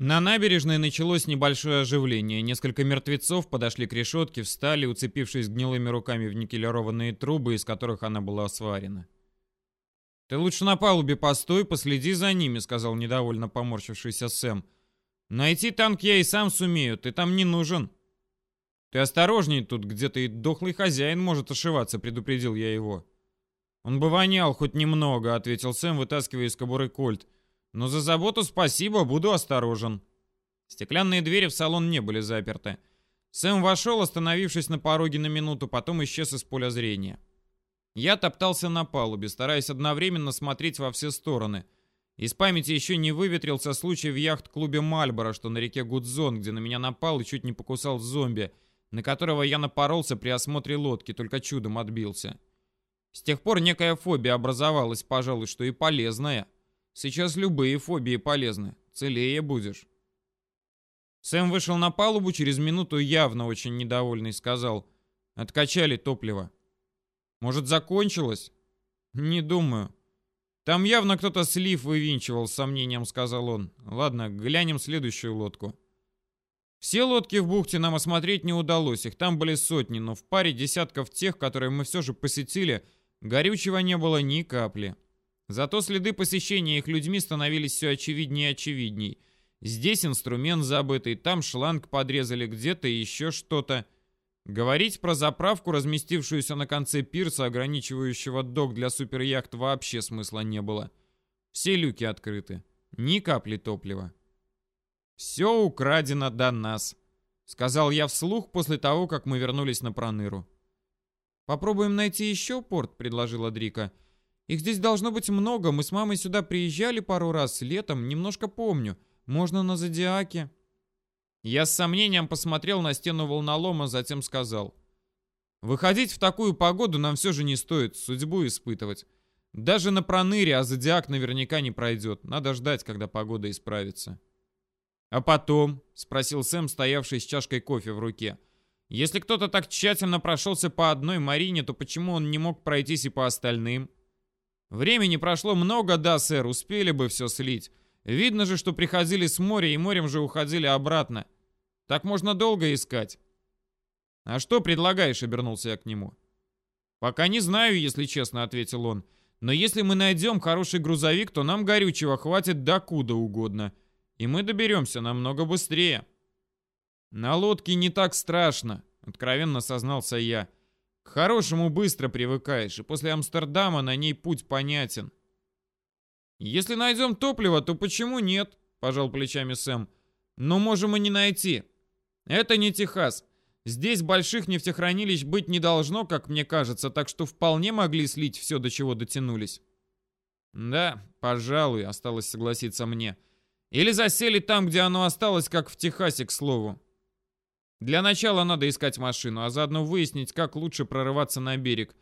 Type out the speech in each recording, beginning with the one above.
На набережной началось небольшое оживление. Несколько мертвецов подошли к решетке, встали, уцепившись гнилыми руками в никелированные трубы, из которых она была сварена. «Ты лучше на палубе постой, последи за ними», — сказал недовольно поморщившийся Сэм. «Найти танк я и сам сумею, ты там не нужен». «Ты осторожней тут, где-то и дохлый хозяин может ошиваться», — предупредил я его. «Он бы вонял хоть немного», — ответил Сэм, вытаскивая из кобуры кольт. Но за заботу спасибо, буду осторожен. Стеклянные двери в салон не были заперты. Сэм вошел, остановившись на пороге на минуту, потом исчез из поля зрения. Я топтался на палубе, стараясь одновременно смотреть во все стороны. Из памяти еще не выветрился случай в яхт-клубе Мальборо, что на реке Гудзон, где на меня напал и чуть не покусал зомби, на которого я напоролся при осмотре лодки, только чудом отбился. С тех пор некая фобия образовалась, пожалуй, что и полезная. Сейчас любые фобии полезны. Целее будешь. Сэм вышел на палубу, через минуту явно очень недовольный, сказал. Откачали топливо. Может, закончилось? Не думаю. Там явно кто-то слив вывинчивал, с сомнением сказал он. Ладно, глянем следующую лодку. Все лодки в бухте нам осмотреть не удалось, их там были сотни, но в паре десятков тех, которые мы все же посетили, горючего не было ни капли. Зато следы посещения их людьми становились все очевиднее и очевидней. Здесь инструмент забытый, там шланг подрезали, где-то еще что-то. Говорить про заправку, разместившуюся на конце пирса, ограничивающего док для суперяхт, вообще смысла не было. Все люки открыты. Ни капли топлива. «Все украдено до нас», — сказал я вслух после того, как мы вернулись на Проныру. «Попробуем найти еще порт», — предложила Дрика. «Дрика». Их здесь должно быть много. Мы с мамой сюда приезжали пару раз летом, немножко помню. Можно на Зодиаке. Я с сомнением посмотрел на стену волнолома, затем сказал. Выходить в такую погоду нам все же не стоит, судьбу испытывать. Даже на проныре, а Зодиак наверняка не пройдет. Надо ждать, когда погода исправится. «А потом?» — спросил Сэм, стоявший с чашкой кофе в руке. «Если кто-то так тщательно прошелся по одной Марине, то почему он не мог пройтись и по остальным?» Времени прошло много, да, сэр, успели бы все слить. Видно же, что приходили с моря и морем же уходили обратно. Так можно долго искать. А что предлагаешь, обернулся я к нему. Пока не знаю, если честно, ответил он. Но если мы найдем хороший грузовик, то нам горючего хватит докуда угодно. И мы доберемся намного быстрее. На лодке не так страшно, откровенно сознался я. К хорошему быстро привыкаешь, и после Амстердама на ней путь понятен. Если найдем топливо, то почему нет? Пожал плечами Сэм. Но можем и не найти. Это не Техас. Здесь больших нефтехранилищ быть не должно, как мне кажется, так что вполне могли слить все, до чего дотянулись. Да, пожалуй, осталось согласиться мне. Или засели там, где оно осталось, как в Техасе, к слову. Для начала надо искать машину, а заодно выяснить, как лучше прорываться на берег.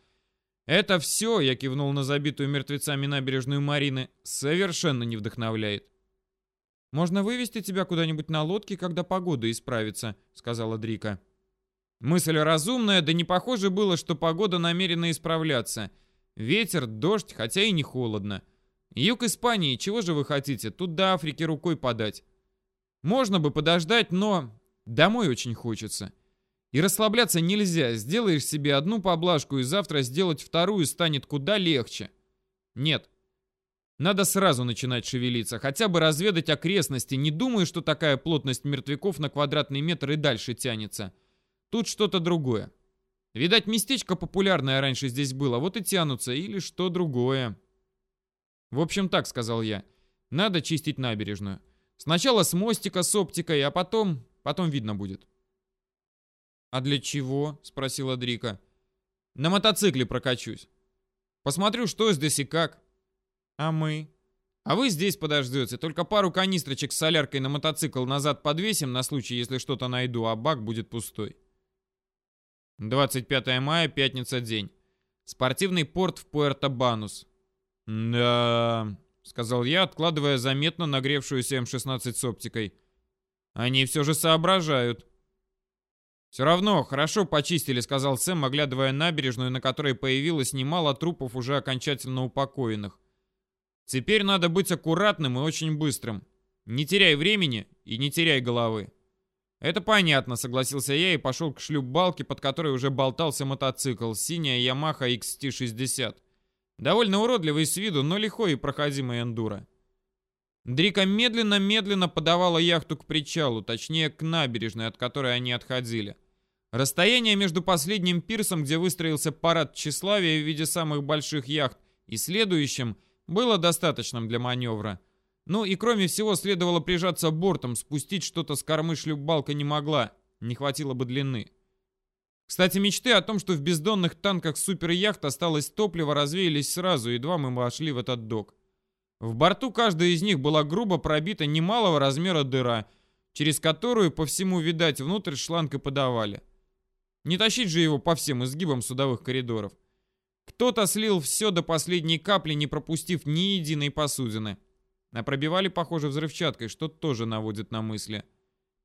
Это все, я кивнул на забитую мертвецами набережную Марины, совершенно не вдохновляет. «Можно вывести тебя куда-нибудь на лодке, когда погода исправится», — сказала Дрика. Мысль разумная, да не похоже было, что погода намерена исправляться. Ветер, дождь, хотя и не холодно. Юг Испании, чего же вы хотите? Тут до Африки рукой подать. Можно бы подождать, но Домой очень хочется. И расслабляться нельзя. Сделаешь себе одну поблажку, и завтра сделать вторую станет куда легче. Нет. Надо сразу начинать шевелиться, хотя бы разведать окрестности. Не думаю, что такая плотность мертвяков на квадратный метр и дальше тянется. Тут что-то другое. Видать, местечко популярное раньше здесь было, вот и тянутся, или что другое. В общем, так сказал я. Надо чистить набережную. Сначала с мостика с оптикой, а потом Потом видно будет. «А для чего?» — спросила Дрика. «На мотоцикле прокачусь. Посмотрю, что здесь и как». «А мы?» «А вы здесь подождете. Только пару канистрочек с соляркой на мотоцикл назад подвесим на случай, если что-то найду, а бак будет пустой». 25 мая, пятница, день. Спортивный порт в Пуэрто-Банус. «Да...» — сказал я, откладывая заметно нагревшуюся М-16 с оптикой. Они все же соображают. «Все равно, хорошо почистили», — сказал Сэм, оглядывая набережную, на которой появилось немало трупов уже окончательно упокоенных. «Теперь надо быть аккуратным и очень быстрым. Не теряй времени и не теряй головы. «Это понятно», — согласился я и пошел к шлюп-балке, под которой уже болтался мотоцикл, синяя Yamaha XT60. Довольно уродливый с виду, но лихой и проходимый эндуро. Дрика медленно-медленно подавала яхту к причалу, точнее к набережной, от которой они отходили. Расстояние между последним пирсом, где выстроился парад тщеславия в виде самых больших яхт, и следующим, было достаточным для маневра. Ну и кроме всего следовало прижаться бортом, спустить что-то с кормы шлюпбалка не могла, не хватило бы длины. Кстати, мечты о том, что в бездонных танках суперяхт осталось топливо, развеялись сразу, едва мы вошли в этот док. В борту каждой из них была грубо пробита немалого размера дыра, через которую по всему, видать, внутрь шланг и подавали. Не тащить же его по всем изгибам судовых коридоров. Кто-то слил все до последней капли, не пропустив ни единой посудины. А пробивали, похоже, взрывчаткой, что тоже наводит на мысли.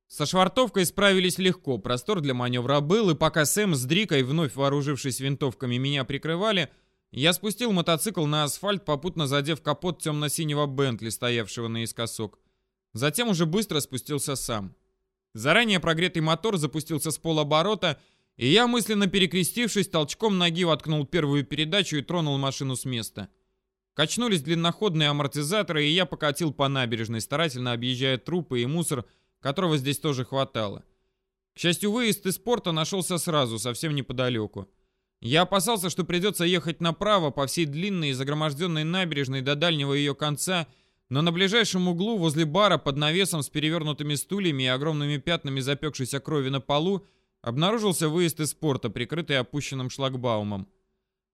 Со швартовкой справились легко, простор для маневра был, и пока Сэм с Дрикой, вновь вооружившись винтовками, меня прикрывали, я спустил мотоцикл на асфальт, попутно задев капот темно-синего Бентли, стоявшего наискосок. Затем уже быстро спустился сам. Заранее прогретый мотор запустился с полоборота, и я, мысленно перекрестившись, толчком ноги воткнул первую передачу и тронул машину с места. Качнулись длинноходные амортизаторы, и я покатил по набережной, старательно объезжая трупы и мусор, которого здесь тоже хватало. К счастью, выезд из порта нашелся сразу, совсем неподалеку. Я опасался, что придется ехать направо по всей длинной и загроможденной набережной до дальнего ее конца, но на ближайшем углу возле бара под навесом с перевернутыми стульями и огромными пятнами запекшейся крови на полу обнаружился выезд из порта, прикрытый опущенным шлагбаумом.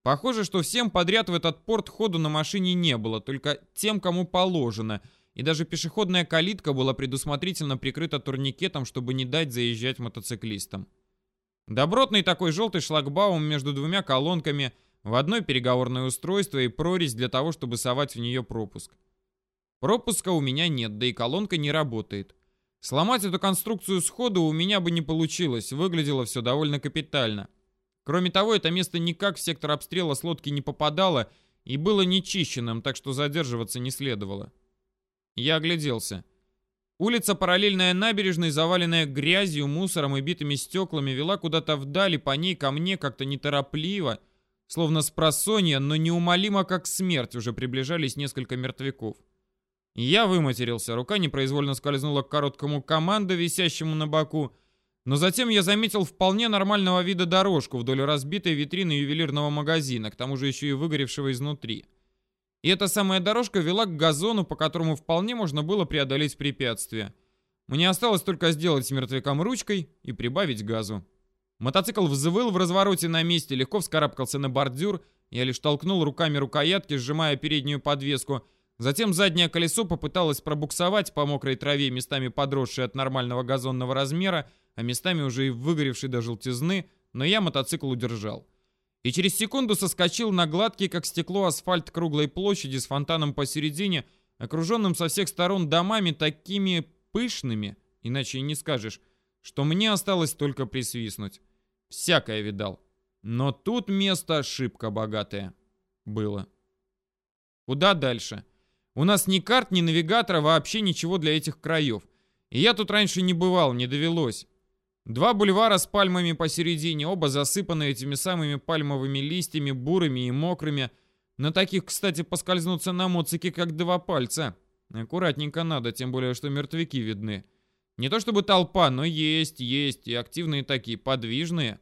Похоже, что всем подряд в этот порт ходу на машине не было, только тем, кому положено, и даже пешеходная калитка была предусмотрительно прикрыта турникетом, чтобы не дать заезжать мотоциклистам. Добротный такой желтый шлагбаум между двумя колонками, в одной переговорное устройство и прорезь для того, чтобы совать в нее пропуск. Пропуска у меня нет, да и колонка не работает. Сломать эту конструкцию сходу у меня бы не получилось, выглядело все довольно капитально. Кроме того, это место никак в сектор обстрела с лодки не попадало и было нечищенным, так что задерживаться не следовало. Я огляделся. Улица, параллельная набережной, заваленная грязью, мусором и битыми стеклами, вела куда-то вдали, по ней ко мне как-то неторопливо, словно с просонья, но неумолимо как смерть, уже приближались несколько мертвяков. Я выматерился, рука непроизвольно скользнула к короткому команду, висящему на боку, но затем я заметил вполне нормального вида дорожку вдоль разбитой витрины ювелирного магазина, к тому же еще и выгоревшего изнутри. И эта самая дорожка вела к газону, по которому вполне можно было преодолеть препятствие. Мне осталось только сделать с мертвяком ручкой и прибавить газу. Мотоцикл взвыл в развороте на месте, легко вскарабкался на бордюр, я лишь толкнул руками рукоятки, сжимая переднюю подвеску, Затем заднее колесо попыталось пробуксовать по мокрой траве, местами подросшей от нормального газонного размера, а местами уже и выгоревшей до желтизны, но я мотоцикл удержал. И через секунду соскочил на гладкий, как стекло, асфальт круглой площади с фонтаном посередине, окруженным со всех сторон домами такими пышными, иначе и не скажешь, что мне осталось только присвистнуть. Всякое видал. Но тут место ошибка богатое. Было. Куда дальше? У нас ни карт, ни навигатора, вообще ничего для этих краев. И я тут раньше не бывал, не довелось. Два бульвара с пальмами посередине, оба засыпаны этими самыми пальмовыми листьями, бурыми и мокрыми. На таких, кстати, поскользнуться на моцике как два пальца. Аккуратненько надо, тем более, что мертвяки видны. Не то чтобы толпа, но есть, есть, и активные такие, подвижные.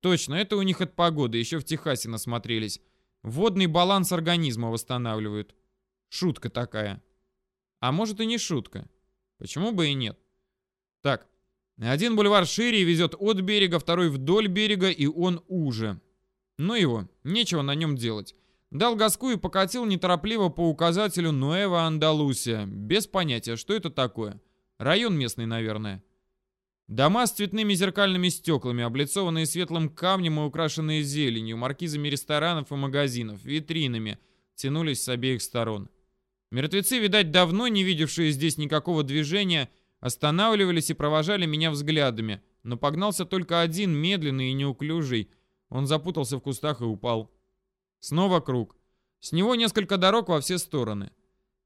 Точно, это у них от погоды, еще в Техасе насмотрелись. Водный баланс организма восстанавливают. Шутка такая. А может и не шутка. Почему бы и нет? Так, один бульвар шире и везет от берега, второй вдоль берега, и он уже. Ну его, нечего на нем делать. Дал газку и покатил неторопливо по указателю Нуэва Андалусия, без понятия, что это такое. Район местный, наверное. Дома с цветными зеркальными стеклами, облицованные светлым камнем и украшенные зеленью, маркизами ресторанов и магазинов, витринами, тянулись с обеих сторон. Мертвецы, видать, давно не видевшие здесь никакого движения, останавливались и провожали меня взглядами, но погнался только один, медленный и неуклюжий. Он запутался в кустах и упал. Снова круг. С него несколько дорог во все стороны.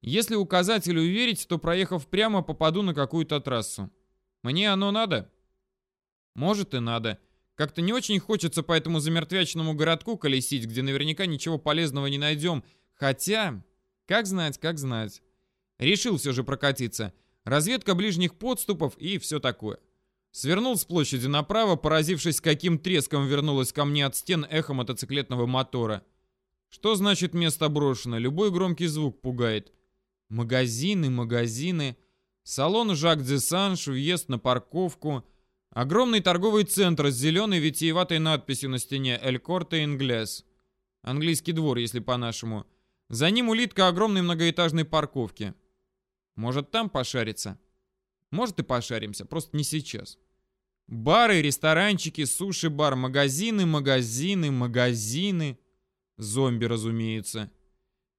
Если указателю верить, то проехав прямо, попаду на какую-то трассу. Мне оно надо? Может и надо. Как-то не очень хочется по этому замертвячному городку колесить, где наверняка ничего полезного не найдем. Хотя, как знать, как знать. Решил все же прокатиться. Разведка ближних подступов и все такое. Свернул с площади направо, поразившись, каким треском вернулось ко мне от стен эхо мотоциклетного мотора. Что значит место брошено? Любой громкий звук пугает. Магазины, магазины. Салон Жак Десанж, въезд на парковку. Огромный торговый центр с зеленой витиеватой надписью на стене «Эль Корте Инглес». Английский двор, если по-нашему. За ним улитка огромной многоэтажной парковки. Может, там пошариться? Может и пошаримся, просто не сейчас. Бары, ресторанчики, суши-бар, магазины, магазины, магазины. Зомби, разумеется.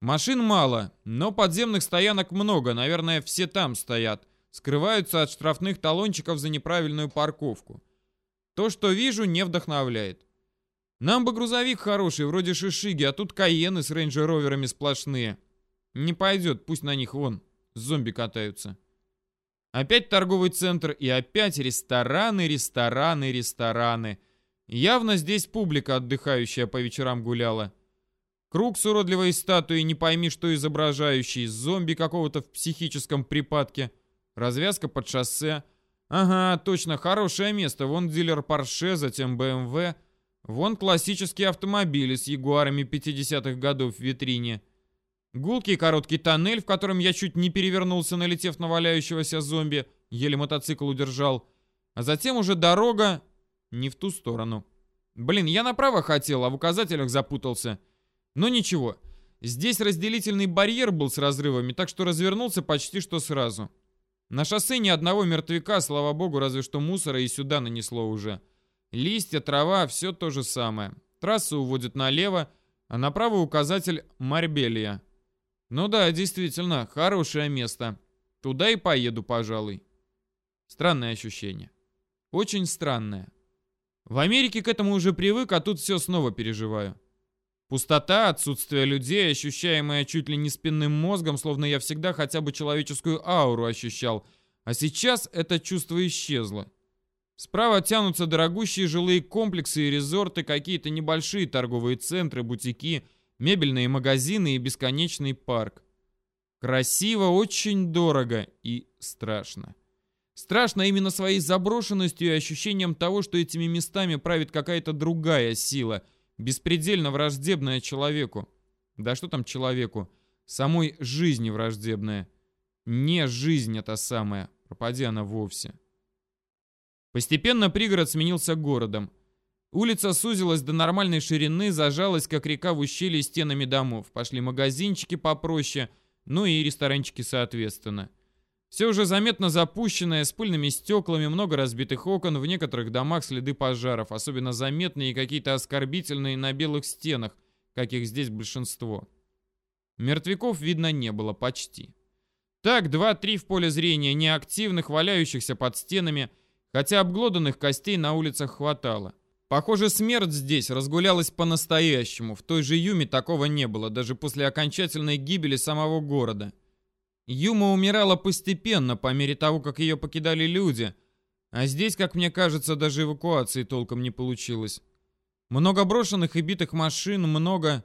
Машин мало, но подземных стоянок много, наверное, все там стоят. Скрываются от штрафных талончиков за неправильную парковку. То, что вижу, не вдохновляет. Нам бы грузовик хороший, вроде Шишиги, а тут Каены с рейнджер-роверами сплошные. Не пойдет, пусть на них вон зомби катаются. Опять торговый центр и опять рестораны, рестораны, рестораны. Явно здесь публика, отдыхающая по вечерам гуляла. Круг с уродливой статуей, не пойми что изображающий, зомби какого-то в психическом припадке. Развязка под шоссе. Ага, точно, хорошее место. Вон дилер Porsche, затем BMW. Вон классические автомобили с ягуарами 50-х годов в витрине. Гулкий короткий тоннель, в котором я чуть не перевернулся, налетев на валяющегося зомби, еле мотоцикл удержал. А затем уже дорога не в ту сторону. Блин, я направо хотел, а в указателях запутался. Но ничего, здесь разделительный барьер был с разрывами, так что развернулся почти что сразу. На шоссе ни одного мертвяка, слава богу, разве что мусора и сюда нанесло уже. Листья, трава, все то же самое. Трасса уводит налево, а направо указатель Марбелия. Ну да, действительно, хорошее место. Туда и поеду, пожалуй. Странное ощущение. Очень странное. В Америке к этому уже привык, а тут все снова переживаю. Пустота, отсутствие людей, ощущаемое чуть ли не спинным мозгом, словно я всегда хотя бы человеческую ауру ощущал. А сейчас это чувство исчезло. Справа тянутся дорогущие жилые комплексы и резорты, какие-то небольшие торговые центры, бутики, мебельные магазины и бесконечный парк. Красиво, очень дорого и страшно. Страшно именно своей заброшенностью и ощущением того, что этими местами правит какая-то другая сила – беспредельно враждебная человеку. Да что там человеку? Самой жизни враждебная. Не жизнь это самая, пропади она вовсе. Постепенно пригород сменился городом. Улица сузилась до нормальной ширины, зажалась, как река в ущелье стенами домов. Пошли магазинчики попроще, ну и ресторанчики соответственно. Все уже заметно запущенное, с пыльными стеклами, много разбитых окон, в некоторых домах следы пожаров, особенно заметные какие-то оскорбительные на белых стенах, каких здесь большинство. Мертвяков видно не было почти. Так, два-три в поле зрения, неактивных, валяющихся под стенами, хотя обглоданных костей на улицах хватало. Похоже, смерть здесь разгулялась по-настоящему. В той же Юме такого не было, даже после окончательной гибели самого города. Юма умирала постепенно, по мере того, как ее покидали люди. А здесь, как мне кажется, даже эвакуации толком не получилось. Много брошенных и битых машин, много...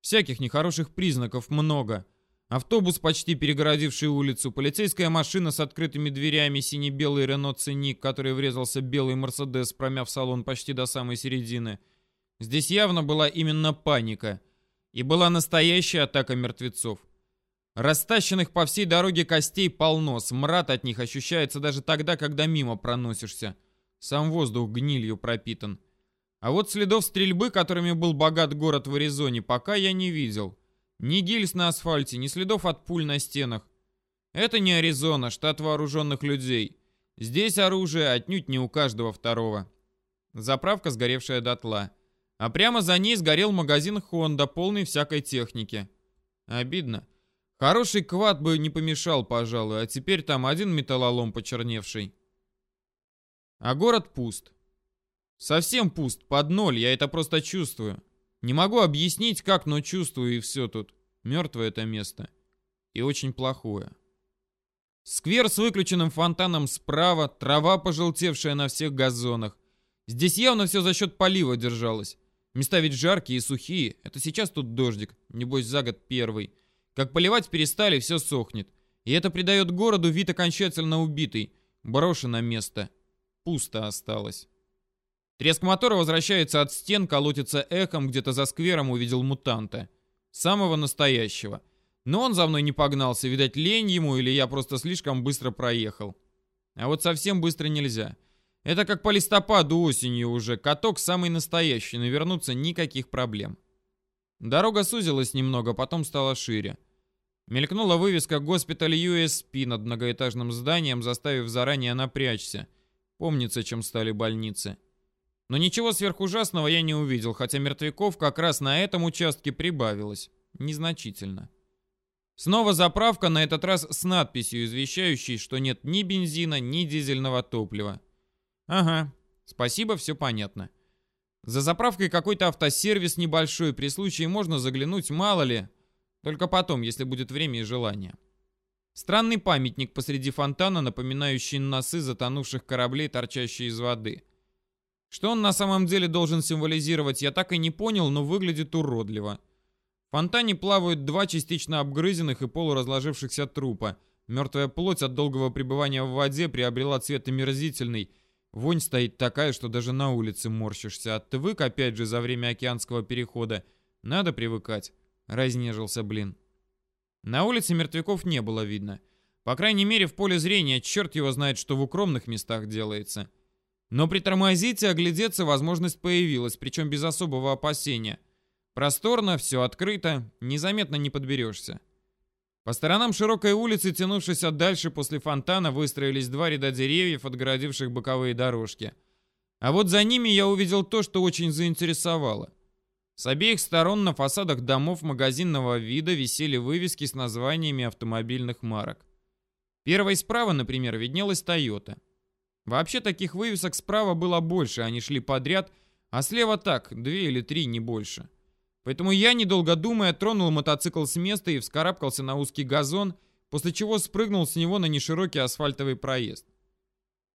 Всяких нехороших признаков много. Автобус, почти перегородивший улицу, полицейская машина с открытыми дверями, сине-белый Рено Циник, который врезался белый Мерседес, промяв салон почти до самой середины. Здесь явно была именно паника. И была настоящая атака мертвецов. Растащенных по всей дороге костей полно, смрад от них ощущается даже тогда, когда мимо проносишься. Сам воздух гнилью пропитан. А вот следов стрельбы, которыми был богат город в Аризоне, пока я не видел. Ни гильз на асфальте, ни следов от пуль на стенах. Это не Аризона, штат вооруженных людей. Здесь оружие отнюдь не у каждого второго. Заправка, сгоревшая дотла. А прямо за ней сгорел магазин Honda, полный всякой техники. Обидно. Хороший квад бы не помешал, пожалуй, а теперь там один металлолом почерневший. А город пуст. Совсем пуст, под ноль, я это просто чувствую. Не могу объяснить, как, но чувствую, и все тут. Мертвое это место. и очень плохое. Сквер с выключенным фонтаном справа, трава пожелтевшая на всех газонах. Здесь явно все за счет полива держалось. Места ведь жаркие и сухие. Это сейчас тут дождик, небось за год первый. Как поливать перестали, все сохнет. И это придает городу вид окончательно убитый. Брошено место. Пусто осталось. Треск мотора возвращается от стен, колотится эхом, где-то за сквером увидел мутанта. Самого настоящего. Но он за мной не погнался, видать, лень ему, или я просто слишком быстро проехал. А вот совсем быстро нельзя. Это как по листопаду осенью уже. Каток самый настоящий, навернуться никаких проблем. Дорога сузилась немного, потом стала шире. Мелькнула вывеска «Госпиталь USP» над многоэтажным зданием, заставив заранее напрячься. Помнится, чем стали больницы. Но ничего сверхужасного я не увидел, хотя мертвяков как раз на этом участке прибавилось. Незначительно. Снова заправка, на этот раз с надписью, извещающей, что нет ни бензина, ни дизельного топлива. Ага, спасибо, все понятно. За заправкой какой-то автосервис небольшой, при случае можно заглянуть, мало ли. Только потом, если будет время и желание. Странный памятник посреди фонтана, напоминающий носы затонувших кораблей, торчащие из воды. Что он на самом деле должен символизировать, я так и не понял, но выглядит уродливо. В фонтане плавают два частично обгрызенных и полуразложившихся трупа. Мертвая плоть от долгого пребывания в воде приобрела цвет омерзительный – Вонь стоит такая, что даже на улице морщишься. Отвык опять же за время океанского перехода. Надо привыкать. Разнежился, блин. На улице мертвяков не было видно. По крайней мере, в поле зрения черт его знает, что в укромных местах делается. Но притормозить и оглядеться возможность появилась, причем без особого опасения. Просторно, все открыто, незаметно не подберешься. По сторонам широкой улицы, тянувшейся дальше после фонтана, выстроились два ряда деревьев, отгородивших боковые дорожки. А вот за ними я увидел то, что очень заинтересовало. С обеих сторон на фасадах домов магазинного вида висели вывески с названиями автомобильных марок. Первой справа, например, виднелась Toyota. Вообще таких вывесок справа было больше, они шли подряд, а слева так, две или три, не больше. Поэтому я, недолго думая, тронул мотоцикл с места и вскарабкался на узкий газон, после чего спрыгнул с него на неширокий асфальтовый проезд.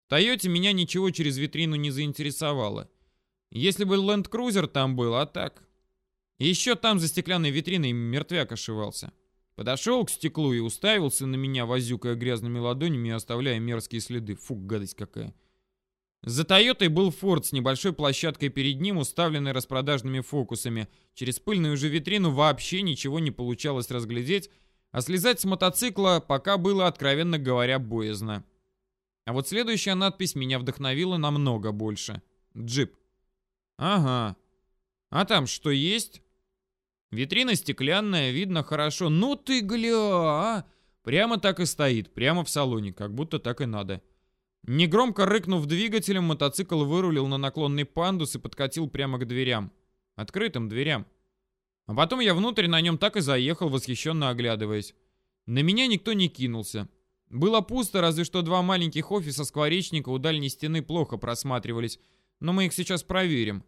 В Тойоте меня ничего через витрину не заинтересовало. Если бы Ленд Крузер там был, а так... еще там за стеклянной витриной мертвяк ошивался. Подошел к стеклу и уставился на меня, возюкая грязными ладонями и оставляя мерзкие следы. Фу, гадость какая. За Тойотой был Форд с небольшой площадкой перед ним, уставленной распродажными фокусами. Через пыльную же витрину вообще ничего не получалось разглядеть, а слезать с мотоцикла пока было, откровенно говоря, боязно. А вот следующая надпись меня вдохновила намного больше. Джип. Ага. А там что есть? Витрина стеклянная, видно хорошо. Ну ты гля, а! Прямо так и стоит, прямо в салоне, как будто так и надо. Негромко рыкнув двигателем, мотоцикл вырулил на наклонный пандус и подкатил прямо к дверям. Открытым дверям. А потом я внутрь на нем так и заехал, восхищенно оглядываясь. На меня никто не кинулся. Было пусто, разве что два маленьких офиса скворечника у дальней стены плохо просматривались, но мы их сейчас проверим.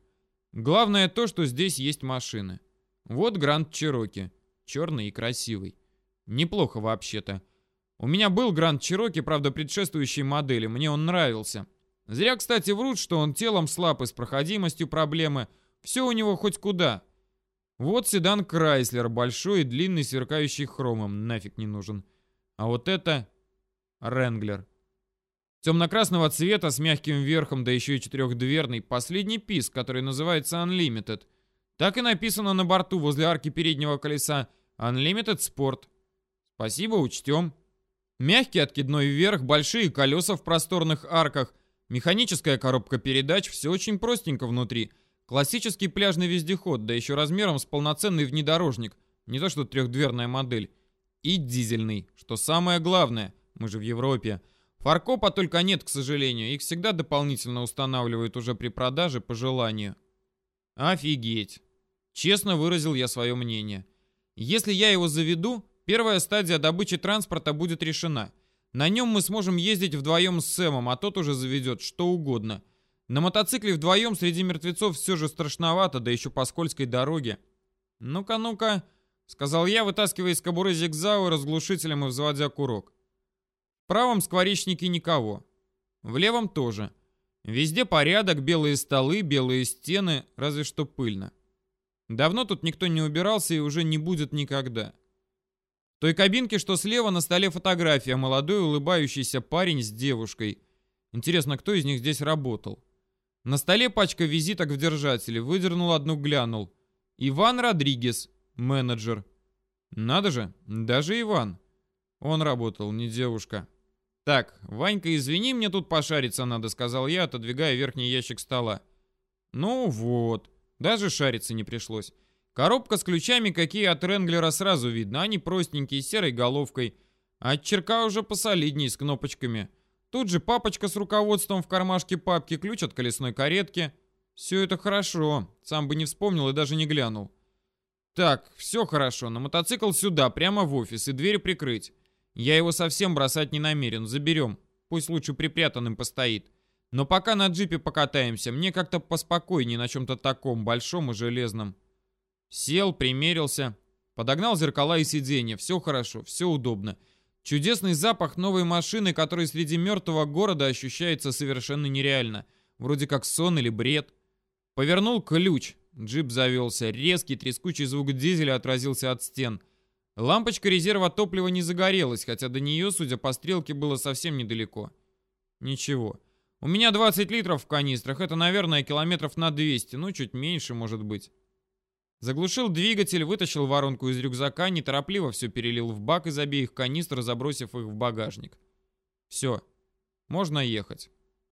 Главное то, что здесь есть машины. Вот Гранд Чироки. Черный и красивый. Неплохо вообще-то. У меня был Гранд Чироки, правда, предшествующей модели. Мне он нравился. Зря, кстати, врут, что он телом слаб и с проходимостью проблемы. Все у него хоть куда. Вот седан Крайслер, большой и длинный, сверкающий хромом. Нафиг не нужен. А вот это... Ренглер. Темно-красного цвета с мягким верхом, да еще и четырехдверный. Последний писк, который называется Unlimited. Так и написано на борту возле арки переднего колеса. Unlimited Sport. Спасибо, учтем. Мягкий откидной вверх, большие колеса в просторных арках, механическая коробка передач, все очень простенько внутри. Классический пляжный вездеход, да еще размером с полноценный внедорожник, не то что трехдверная модель. И дизельный, что самое главное, мы же в Европе. Фаркопа только нет, к сожалению, их всегда дополнительно устанавливают уже при продаже по желанию. Офигеть. Честно выразил я свое мнение. Если я его заведу, Первая стадия добычи транспорта будет решена. На нем мы сможем ездить вдвоем с Сэмом, а тот уже заведет что угодно. На мотоцикле вдвоем среди мертвецов все же страшновато, да еще по скользкой дороге. Ну-ка, ну-ка. сказал я, вытаскивая из кобуры зигзау разглушителем и взводя курок. В правом скворечнике никого. В левом тоже. Везде порядок, белые столы, белые стены, разве что пыльно. Давно тут никто не убирался и уже не будет никогда. В той кабинке, что слева, на столе фотография, молодой улыбающийся парень с девушкой. Интересно, кто из них здесь работал? На столе пачка визиток в держателе, выдернул одну, глянул. Иван Родригес, менеджер. Надо же, даже Иван. Он работал, не девушка. «Так, Ванька, извини, мне тут пошариться надо», — сказал я, отодвигая верхний ящик стола. «Ну вот, даже шариться не пришлось. Коробка с ключами, какие от Ренглера сразу видно, они простенькие, с серой головкой. А от черка уже посолиднее, с кнопочками. Тут же папочка с руководством в кармашке папки, ключ от колесной каретки. Все это хорошо, сам бы не вспомнил и даже не глянул. Так, все хорошо, на мотоцикл сюда, прямо в офис, и дверь прикрыть. Я его совсем бросать не намерен, заберем. Пусть лучше припрятанным постоит. Но пока на джипе покатаемся, мне как-то поспокойнее на чем-то таком, большом и железном. Сел, примерился, подогнал зеркала и сиденья. Все хорошо, все удобно. Чудесный запах новой машины, который среди мертвого города ощущается совершенно нереально. Вроде как сон или бред. Повернул ключ. Джип завелся. Резкий трескучий звук дизеля отразился от стен. Лампочка резерва топлива не загорелась, хотя до нее, судя по стрелке, было совсем недалеко. Ничего. У меня 20 литров в канистрах, это, наверное, километров на 200, ну, чуть меньше, может быть. Заглушил двигатель, вытащил воронку из рюкзака, неторопливо все перелил в бак из обеих канистр, забросив их в багажник. Все, можно ехать.